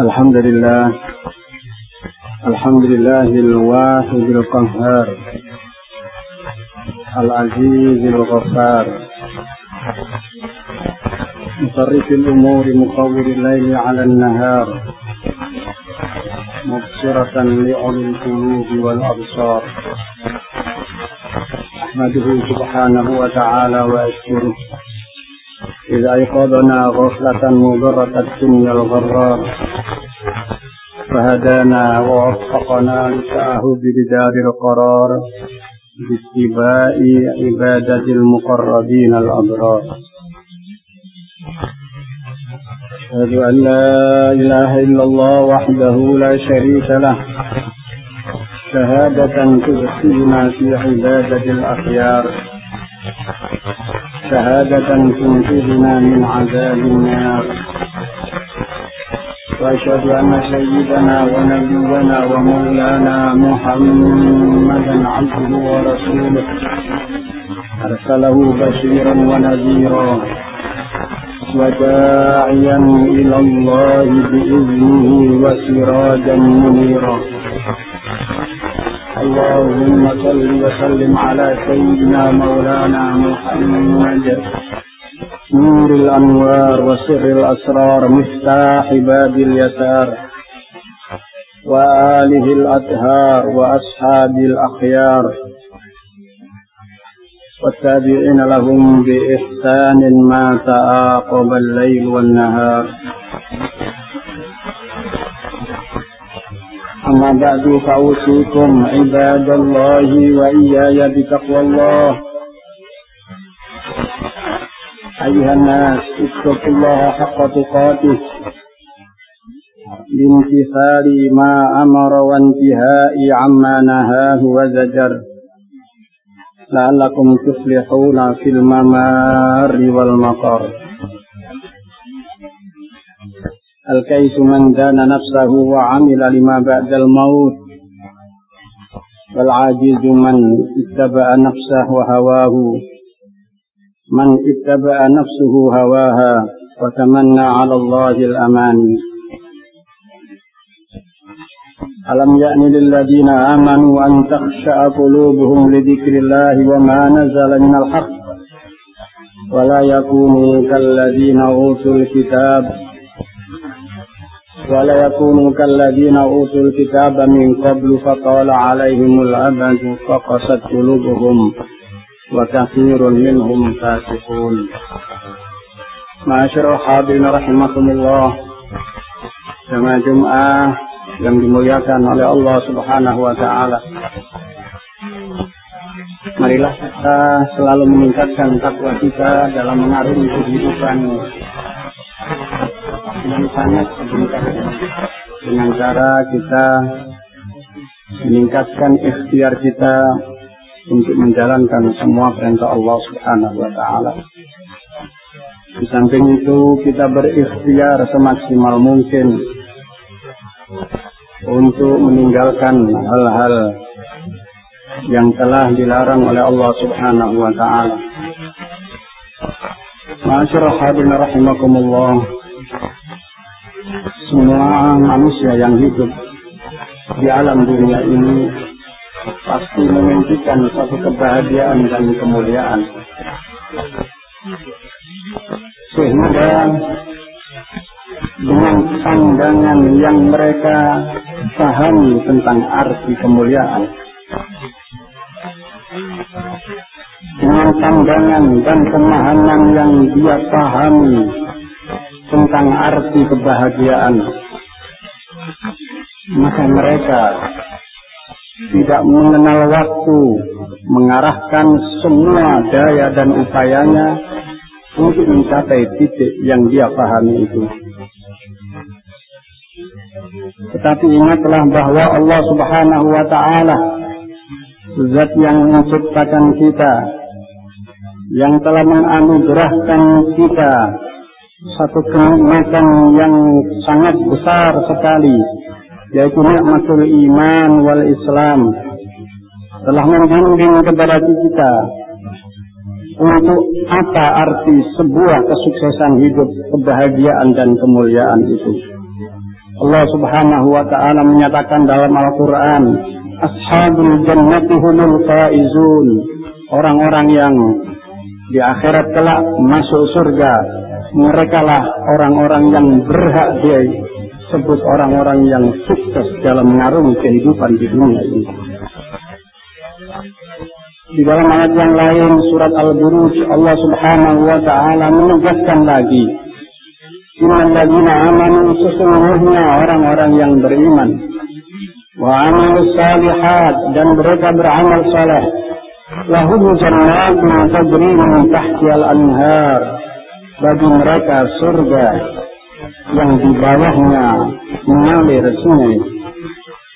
الحمد لله. الحمد لله الواحد القهار العزيز الغفار. مصرف الأمور مقور الليل على النهار مبصرة لأولي القلوب والأبصار. أحمده سبحانه وتعالى وأشكره إذا أيقظنا غفلة مضرة الدنيا الغرار فهدانا ووفقنا للتعهد بدار القرار باتباع عبادة المقربين الأبرار. أشهد أن لا إله إلا الله وحده لا شريك له. شهادة تبقينا في عبادة الأخيار. شهادة تنقذنا من عذاب النار. وأشهد أن سيدنا ونبينا ومولانا محمدا عبده ورسوله. أرسله بشيرا ونذيرا. وداعيا إلى الله بإذنه وسراجا منيرا. اللهم صل وسلم على سيدنا مولانا محمد. نور الأنوار وسر الأسرار مفتاح باب اليسار. وآله الأطهار وأصحاب الأخيار. والتابعين لهم بإحسان ما تعاقب الليل والنهار. أما بعد فأوصيكم عباد الله وإياي بتقوى الله أيها الناس اتقوا الله حق تقاته بامتثال ما أمر وانتهاء عما نهاه وزجر لعلكم تفلحون في الممار والمقر الكيس من دان نفسه وعمل لما بعد الموت. والعاجز من اتبع نفسه وهواه. من اتبع نفسه هواها وتمنى على الله الأمان. ألم يأن للذين آمنوا أن تخشع قلوبهم لذكر الله وما نزل من الحق؟ ولا يكونوا كالذين أوتوا الكتاب. ولا يكونوا كالذين أوتوا الكتاب من قبل فطال عليهم الأمد فقست قلوبهم وكثير منهم فاسقون معاشر الحاضرين رحمكم الله jamaah Jum'ah yang dimuliakan oleh Allah Subhanahu wa taala. Marilah kita selalu meningkatkan takwa kita dalam mengarungi kehidupan yang sangat dengan cara kita meningkatkan ikhtiar kita untuk menjalankan semua perintah Allah Subhanahu wa taala. Di samping itu kita berikhtiar semaksimal mungkin untuk meninggalkan hal-hal yang telah dilarang oleh Allah Subhanahu wa taala. Masyarah hadirin rahimakumullah. Semua manusia yang hidup di alam dunia ini pasti memimpikan suatu kebahagiaan dan kemuliaan. Sehingga dengan pandangan yang mereka pahami tentang arti kemuliaan, dengan pandangan dan pemahaman yang dia pahami tentang arti kebahagiaan, maka mereka tidak mengenal waktu, mengarahkan semua daya dan upayanya untuk mencapai titik yang dia pahami itu. Tetapi ingatlah bahwa Allah Subhanahu wa taala zat yang menciptakan kita yang telah menganugerahkan kita satu kenikmatan yang sangat besar sekali yaitu nikmatul iman wal Islam telah membimbing kepada kita untuk apa arti sebuah kesuksesan hidup, kebahagiaan dan kemuliaan itu. Allah Subhanahu wa taala menyatakan dalam Al-Qur'an, "Ashabul jannati humul faizun." Orang-orang yang di akhirat kelak masuk surga, mereka lah orang-orang yang berhak disebut orang-orang yang sukses dalam mengarungi kehidupan di dunia ini. Di dalam ayat yang lain surat Al-Buruj Allah Subhanahu wa taala menegaskan lagi Innal ladzina amanu sesungguhnya orang-orang yang beriman wa amilus salihat dan mereka beramal saleh lahum jannatun tajri min tahtiha anhar bagi mereka surga yang di bawahnya mengalir sungai.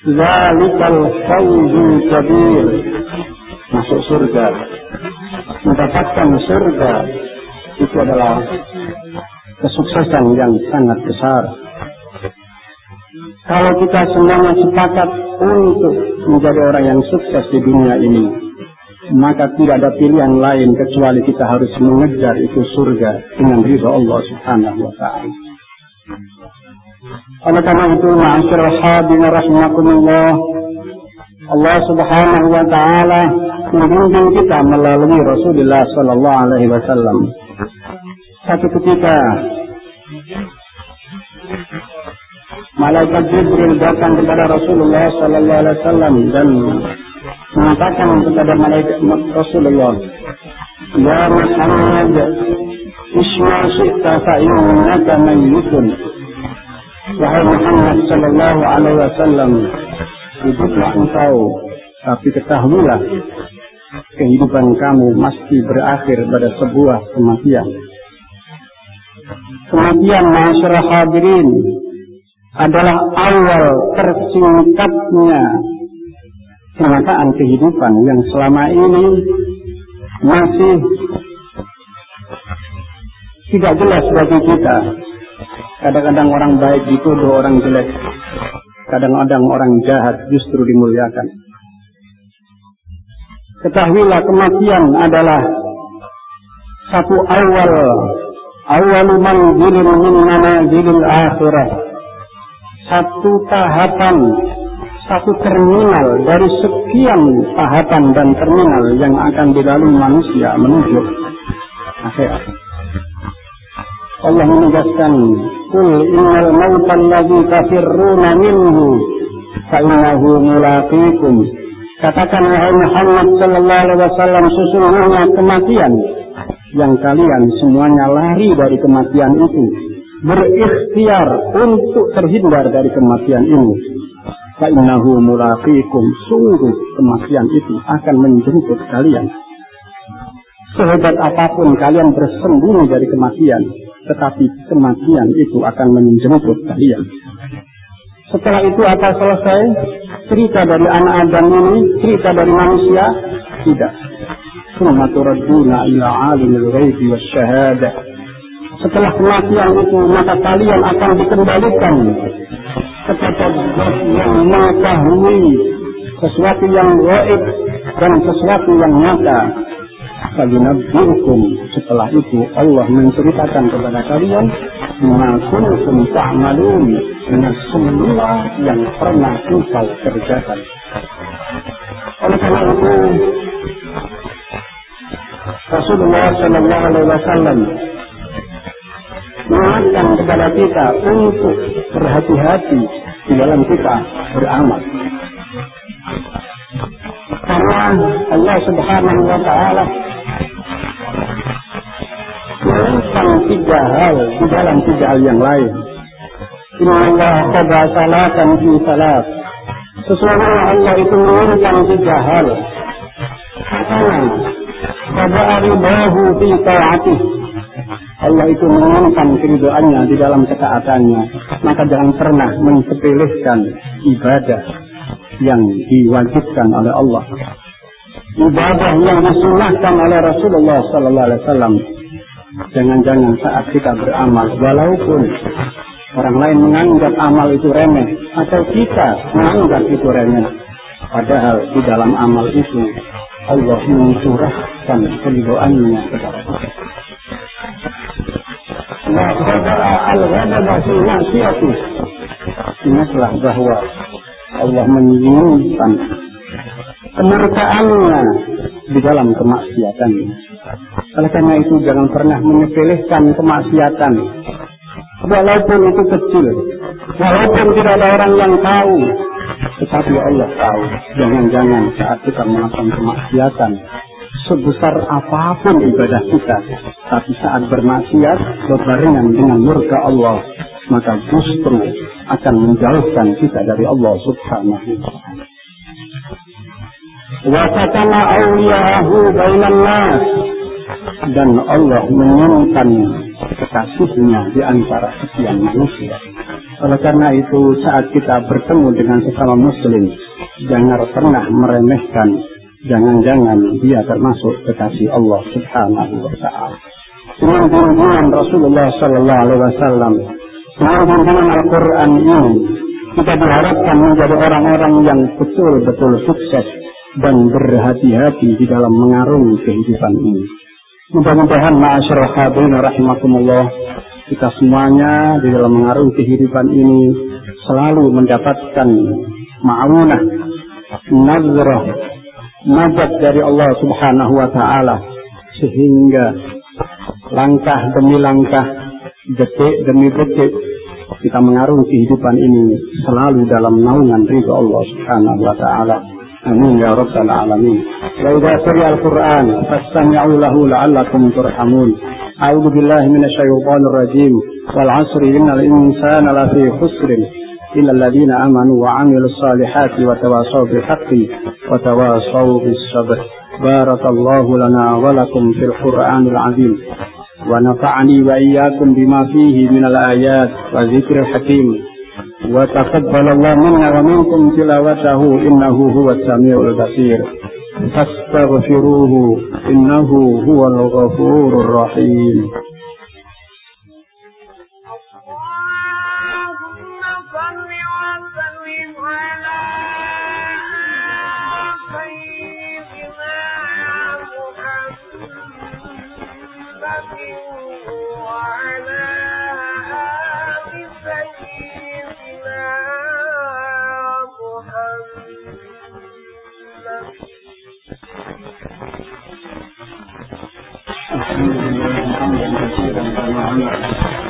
Zalikal fawzul kabir. Masuk surga. Mendapatkan surga itu adalah kesuksesan yang sangat besar. Kalau kita semuanya sepakat untuk menjadi orang yang sukses di dunia ini maka tidak ada pilihan lain kecuali kita harus mengejar itu surga dengan ridha Allah Subhanahu wa taala. Oleh karena itu, ma'asyiral hadirin rahimakumullah, Allah Subhanahu wa taala membimbing kita melalui Rasulullah sallallahu alaihi wasallam. Satu ketika Malaikat Jibril datang kepada Rasulullah sallallahu alaihi wasallam dan mengatakan kepada malaikat Rasulullah, "Ya Muhammad, isma syi'ta fa innaka mayyitun." Wahai Muhammad sallallahu alaihi wasallam, hiduplah engkau, tapi ketahuilah kehidupan kamu mesti berakhir pada sebuah kematian. Kematian masyarakat hadirin adalah awal tersingkatnya kenyataan kehidupan yang selama ini masih tidak jelas bagi kita. Kadang-kadang orang baik dituduh orang jelek. Kadang-kadang orang jahat justru dimuliakan. Ketahuilah kematian adalah satu awal awal manzilin min manazilil akhirah. Satu tahapan satu terminal dari sekian tahapan dan terminal yang akan dilalui manusia menuju akhirat. Allah menegaskan, "Qul innal mautal ladzi tafirruna minhu fa innahu mulaqikum." Katakan wahai Muhammad sallallahu alaihi wasallam sesungguhnya kematian yang kalian semuanya lari dari kematian itu berikhtiar untuk terhindar dari kematian ini Fa'innahu mulaqikum sungguh kematian itu akan menjemput kalian. Sehebat apa pun kalian bersembunyi dari kematian, tetapi kematian itu akan menjemput kalian. Setelah itu apa selesai? Cerita dari anak Adam ini, cerita dari manusia? Tidak. Ila alimil ghaibi. Setelah kematian itu, maka kalian akan dikembalikan kepada zat yang mengetahui sesuatu yang gaib dan sesuatu yang nyata. Fajinabirkum setelah itu Allah menceritakan kepada kalian Makuntum ta'malun dengan semua yang pernah engkau kerjakan. Oleh karena itu Rasulullah Shallallahu Alaihi Wasallam mengingatkan kepada kita untuk berhati-hati di dalam kita beramal. Karena Allah Subhanahu wa taala menentang tiga hal di dalam tiga hal yang lain. Inna Allah qada salatan fi salat. Sesungguhnya Allah itu menentang tiga hal. Pertama, qada aridahu fi ta'atih Allah itu mengenakan keridoannya di dalam ketaatannya. Maka jangan pernah mensepelekan ibadah yang diwajibkan oleh Allah. Ibadah yang disunahkan oleh Rasulullah Sallallahu Alaihi Wasallam. Jangan-jangan saat kita beramal, walaupun orang lain menganggap amal itu remeh, atau kita menganggap itu remeh, padahal di dalam amal itu Allah mencurahkan keridoannya kepada kita. Al-ghadaba. Ingatlah bahwa Allah menyimpan kemurkaannya di dalam kemaksiatan. Oleh karena itu jangan pernah menyepelekan kemaksiatan. Walaupun itu kecil, walaupun tidak ada orang yang tahu, tetapi Allah tahu. Jangan-jangan saat kita melakukan kemaksiatan, sebesar apa pun ibadah kita, tapi saat bermaksiat berbarengan dengan murka Allah, maka justru akan menjauhkan kita dari Allah Subhanahu wa taala. Awliyahu dan Allah menyimpan kekasihnya di antara sekian manusia. Oleh karena itu saat kita bertemu dengan sesama muslim, jangan pernah meremehkan, jangan-jangan dia termasuk kekasih Allah subhanahu wa ta'ala. Junjungan Rasulullah sallallahu alaihi wasallam, junjungan Al-Quran ini, kita diharapkan menjadi orang-orang yang betul-betul sukses dan berhati-hati di dalam mengarungi kehidupan ini. Mudah-mudahan ma'asyarah hadirin rahimakumullah kita semuanya di dalam mengarungi kehidupan ini selalu mendapatkan ma'unah, nazrah, najat dari Allah Subhanahu wa taala sehingga langkah demi langkah, detik demi detik kita mengarungi kehidupan ini selalu dalam naungan ridho Allah Subhanahu wa taala. Amin ya rabbal alamin. Wa idza quriya al-Qur'an fastami'u lahu la'allakum turhamun. A'udzu billahi minasy syaithanir rajim. Wal 'asri innal insana lafi khusr إلا الذين آمنوا وعملوا الصالحات وتواصوا بالحق وتواصوا بالصبر بارك الله لنا ولكم في القرآن العظيم ونفعني وإياكم بما فيه من الآيات وذكر الحكيم وتقبل الله منا ومنكم تلاوته إنه هو السميع البصير فاستغفروه إنه هو الغفور الرحيم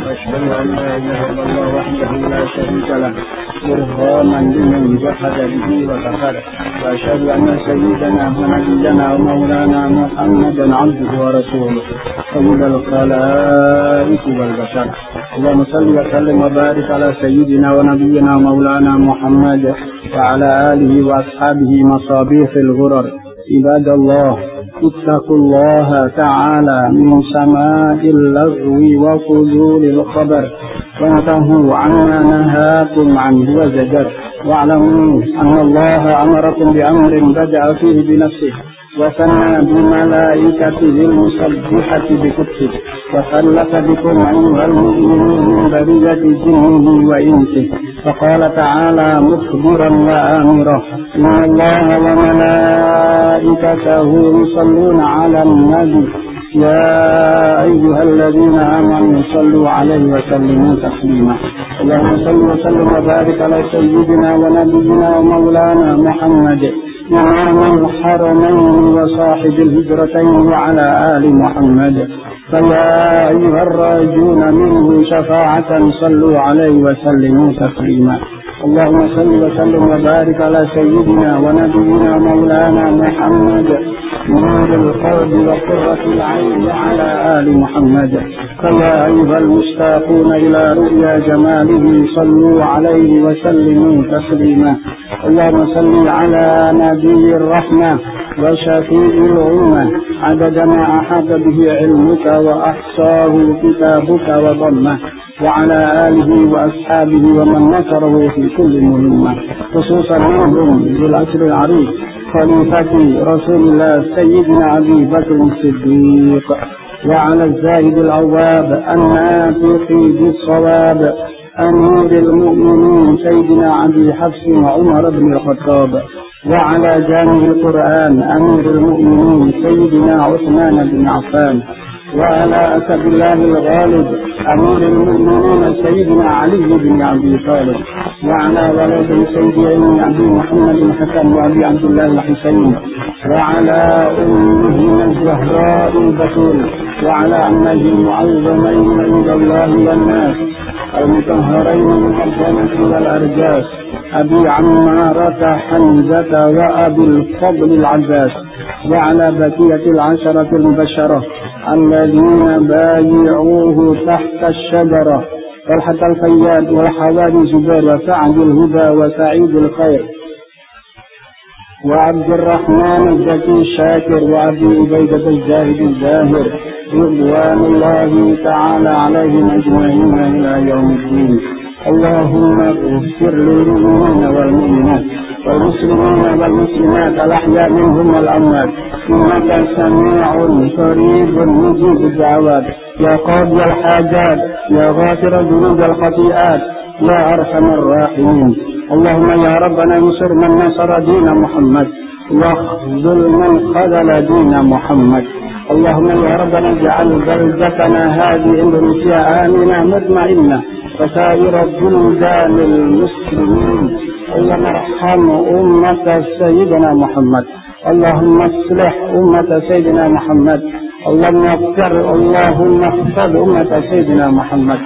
واشهد ان لا اله الا الله وحده لا شريك له برهانا لمن جحد به وكفر واشهد ان سيدنا ونبينا ومولانا محمدا عبده ورسوله سيد الخلائق والبشر اللهم صل وسلم وبارك على سيدنا ونبينا ومولانا محمد وعلى اله واصحابه مصابيح الغرر عباد الله اتقوا الله تعالى من سماء اللغو وفضول الخبر وانتهوا عما نهاكم عنه وزجر واعلموا أن الله أمركم بأمر بدأ فيه بنفسه وثنى بملائكته المسبحة بكتبه وثلث بكم أيها المؤمنون من برية جنه وإنسه. فقال تعالى مخبرا وآمرا إن الله وملائكته يصلون على النبي. يا أيها الذين آمنوا صلوا عليه وسلموا تسليما. اللهم صل وسلم وبارك على سيدنا ونبينا ومولانا محمد. إمام الحرمين وصاحب الهجرتين وعلى آل محمد. فيا أيها الراجون منه شفاعة صلوا عليه وسلموا تسليما. اللهم صل وسلم وبارك على سيدنا ونبينا مولانا محمد. نور القلب وقرة العين وعلى آل محمد. فيا أيها المشتاقون إلى رؤيا جماله صلوا عليه وسلموا تسليما. اللهم صل على نبي الرحمة وشفيع الأمة. عدد ما أحاط به علمك وأحصاه كتابك وضمه. وعلى آله وأصحابه ومن نصره في كل مهمة. خصوصا منهم ذو العصر العريق خليفة رسول الله سيدنا أبي بكر الصديق. وعلى الزاهد العواب الناطق بالصواب أمير المؤمنين سيدنا أبي حفص وعمر بن الخطاب. وعلى جامع القرآن أمير المؤمنين سيدنا عثمان بن عفان. وعلى أسد الله الغالب أمير المؤمنين سيدنا علي بن أبي طالب وعلى ولد سيدنا أبي محمد الحسن وأبي عبد الله الحسين وعلى أمهما الزهراء البتول وعلى عمه المعظمين عند الله والناس المطهرين من الجنة والأرجاس أبي عمارة حمزة وأبي الفضل العباس وعلى بقية العشرة المبشرة الذين بايعوه تحت الشجرة. طلحة الفياد والحوادي زبير وسعد الهدى وسعيد الخير. وعبد الرحمن الزكي الشاكر وأبي عبيدة الزاهد الزاهر. رضوان الله تعالى عليهم أجمعين إلى يوم الدين. اللهم اغفر للمؤمنين والمؤمنات والمسلمين والمسلمات الأحياء منهم والأموات. إنك سميع قريب مجيب الدعوات يا قاضي الحاجات يا غافر ذنوب الخطيئات يا أرحم الراحمين. اللهم يا ربنا انصر من نصر دين محمد واخذل من خذل دين محمد. اللهم يا ربنا اجعل بلدتنا هذه اندونيسيا آمنة مطمئنة وسائر بلدان المسلمين اللهم ارحم أمة سيدنا محمد. اللهم اصلح أمة سيدنا محمد. اللهم اغفر. اللهم اغفر أمة سيدنا محمد.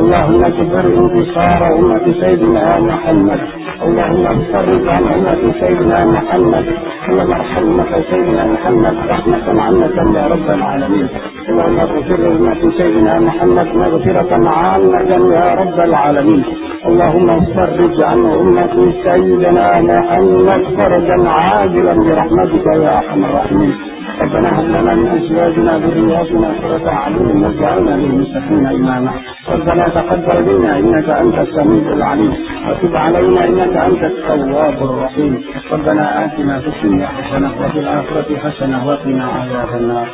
اللهم اجبر انتصار امه سيدنا محمد. اللهم فرج عن أمة سيدنا محمد. اللهم ارحم أمة سيدنا محمد. رحمة عامة يا رب العالمين. اللهم اغفر لأمة سيدنا محمد. مغفرة عامة يا رب العالمين. اللهم فرج عن أمة سيدنا محمد فرجا عاجلا برحمتك يا أرحم الراحمين. ربنا هب لنا من أزواجنا ذرياتنا قرة أعين واجعلنا للمتقين إماما. ربنا تقبل منا إنك أنت السميع العليم. وتب علينا إنك أنت التواب الرحيم. ربنا آتنا في الدنيا حسنة وفي الآخرة حسنة وقنا عذاب النار.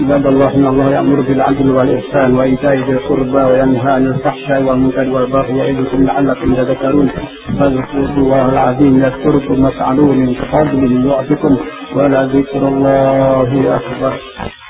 عباد الله إن الله يأمر بالعدل والإحسان وإيتاء ذي القربى وينهى عن الفحشاء والمنكر والبغي يعظكم لعلكم تذكرون. فاذكروا الله العظيم يذكركم واسالوه من فضله يعطكم ولذكر الله أكبر.